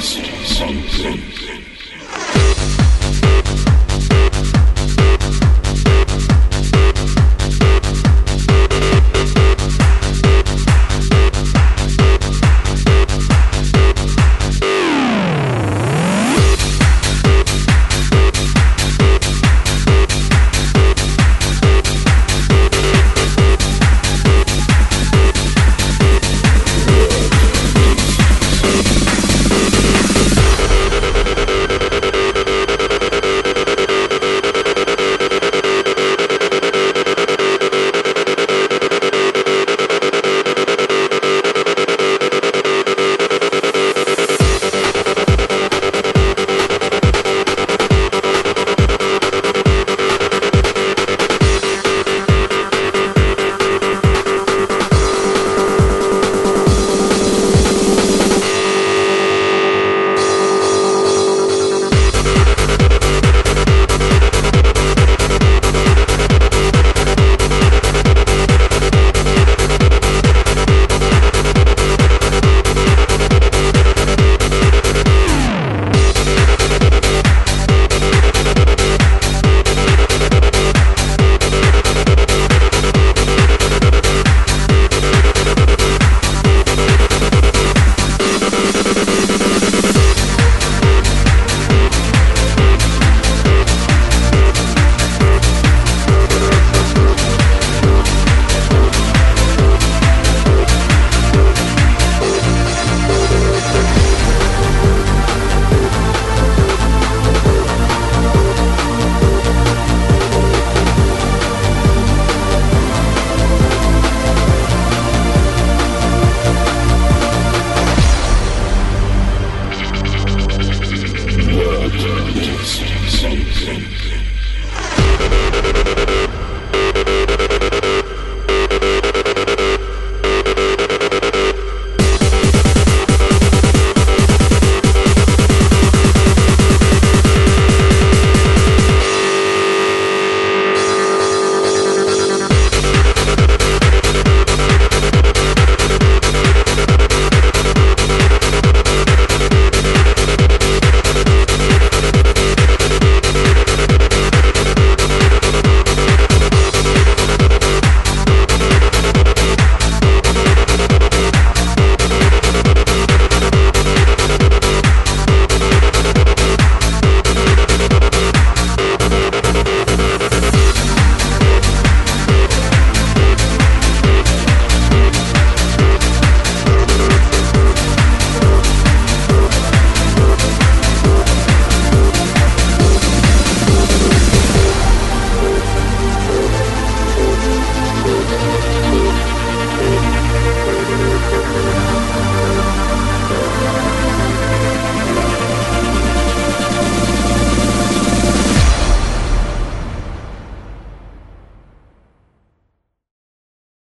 Something.